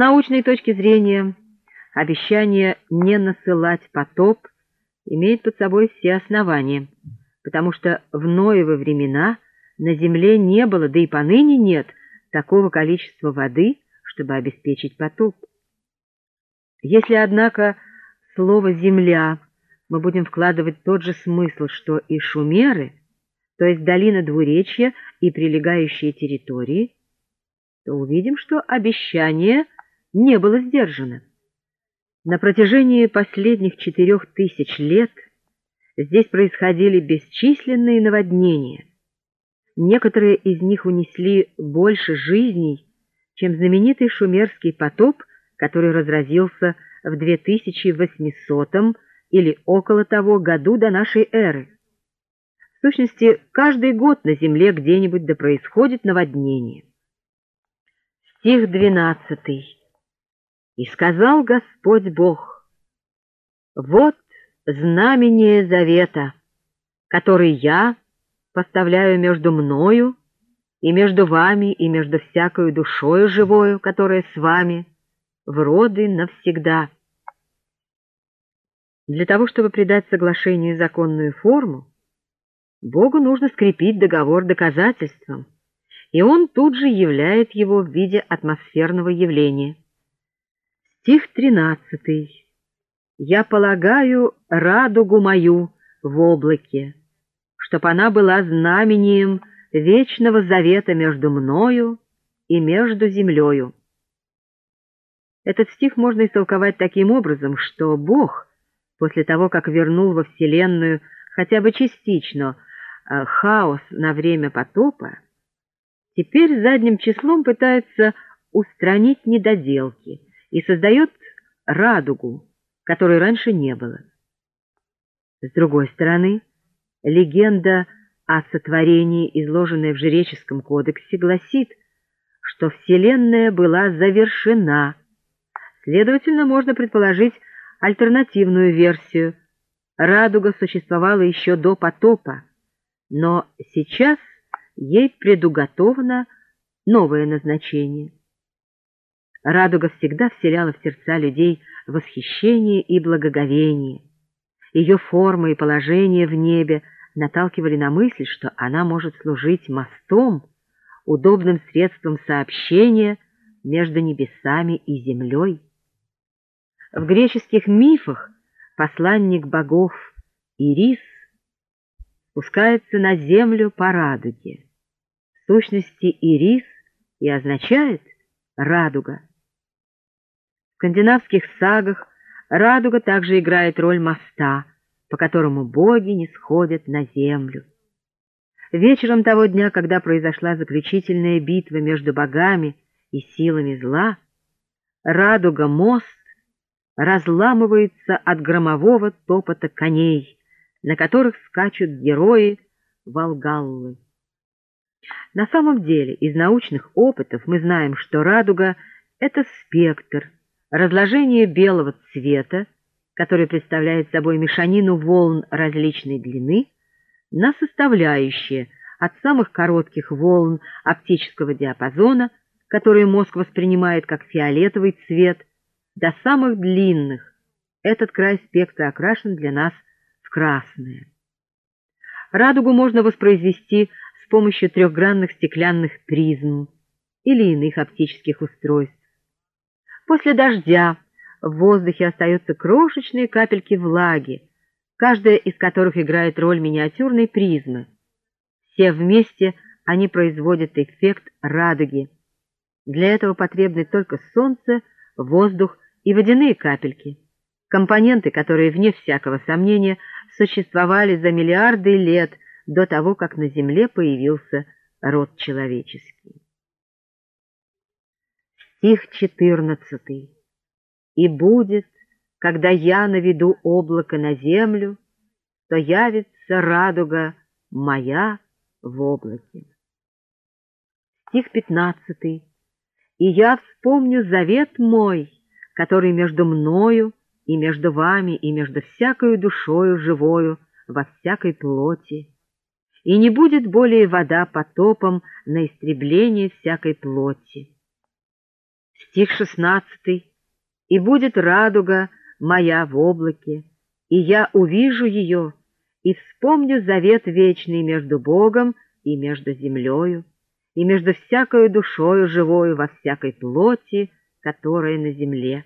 научной точки зрения обещание не насылать потоп имеет под собой все основания, потому что в Ноевы времена на земле не было, да и поныне нет, такого количества воды, чтобы обеспечить потоп. Если, однако, слово «земля» мы будем вкладывать тот же смысл, что и шумеры, то есть долина двуречья и прилегающие территории, то увидим, что обещание не было сдержано. На протяжении последних четырех тысяч лет здесь происходили бесчисленные наводнения. Некоторые из них унесли больше жизней, чем знаменитый шумерский потоп, который разразился в 2800 или около того году до нашей эры. В сущности, каждый год на земле где-нибудь да происходит наводнение. Стих 12. «И сказал Господь Бог, вот знамение завета, который я поставляю между мною и между вами и между всякою душою живою, которая с вами, в роды навсегда». Для того, чтобы придать соглашению законную форму, Богу нужно скрепить договор доказательством, и он тут же являет его в виде атмосферного явления. Стих 13. «Я полагаю радугу мою в облаке, чтоб она была знамением вечного завета между мною и между землею». Этот стих можно истолковать таким образом, что Бог, после того, как вернул во Вселенную хотя бы частично Э, хаос на время потопа, теперь задним числом пытается устранить недоделки и создает радугу, которой раньше не было. С другой стороны, легенда о сотворении, изложенная в Жреческом кодексе, гласит, что Вселенная была завершена. Следовательно, можно предположить альтернативную версию. Радуга существовала еще до потопа но сейчас ей предуготовано новое назначение. Радуга всегда вселяла в сердца людей восхищение и благоговение. Ее форма и положение в небе наталкивали на мысль, что она может служить мостом, удобным средством сообщения между небесами и землей. В греческих мифах посланник богов Ирис спускается на землю по радуге. В сущности, ирис и означает радуга. Скандинавских сагах радуга также играет роль моста, по которому боги не сходят на землю. Вечером того дня, когда произошла заключительная битва между богами и силами зла, радуга-мост разламывается от громового топота коней, на которых скачут герои Волгаллы. На самом деле, из научных опытов мы знаем, что радуга — это спектр, разложение белого цвета, который представляет собой мешанину волн различной длины, на составляющие от самых коротких волн оптического диапазона, которые мозг воспринимает как фиолетовый цвет, до самых длинных. Этот край спектра окрашен для нас красное. Радугу можно воспроизвести с помощью трехгранных стеклянных призм или иных оптических устройств. После дождя в воздухе остаются крошечные капельки влаги, каждая из которых играет роль миниатюрной призмы. Все вместе они производят эффект радуги. Для этого потребны только солнце, воздух и водяные капельки, компоненты, которые, вне всякого сомнения, существовали за миллиарды лет до того, как на Земле появился род человеческий. Стих 14. «И будет, когда я наведу облако на землю, то явится радуга моя в облаке». Стих 15. «И я вспомню завет мой, который между мною и между вами, и между всякою душою живою во всякой плоти. И не будет более вода потопом на истребление всякой плоти. Стих шестнадцатый. «И будет радуга моя в облаке, и я увижу ее, и вспомню завет вечный между Богом и между землею, и между всякою душою живою во всякой плоти, которая на земле».